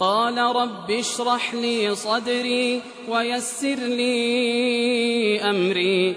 قال رب اشرح لي صدري ويسر لي أمري.